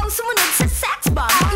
young, someone needs a sex bomb.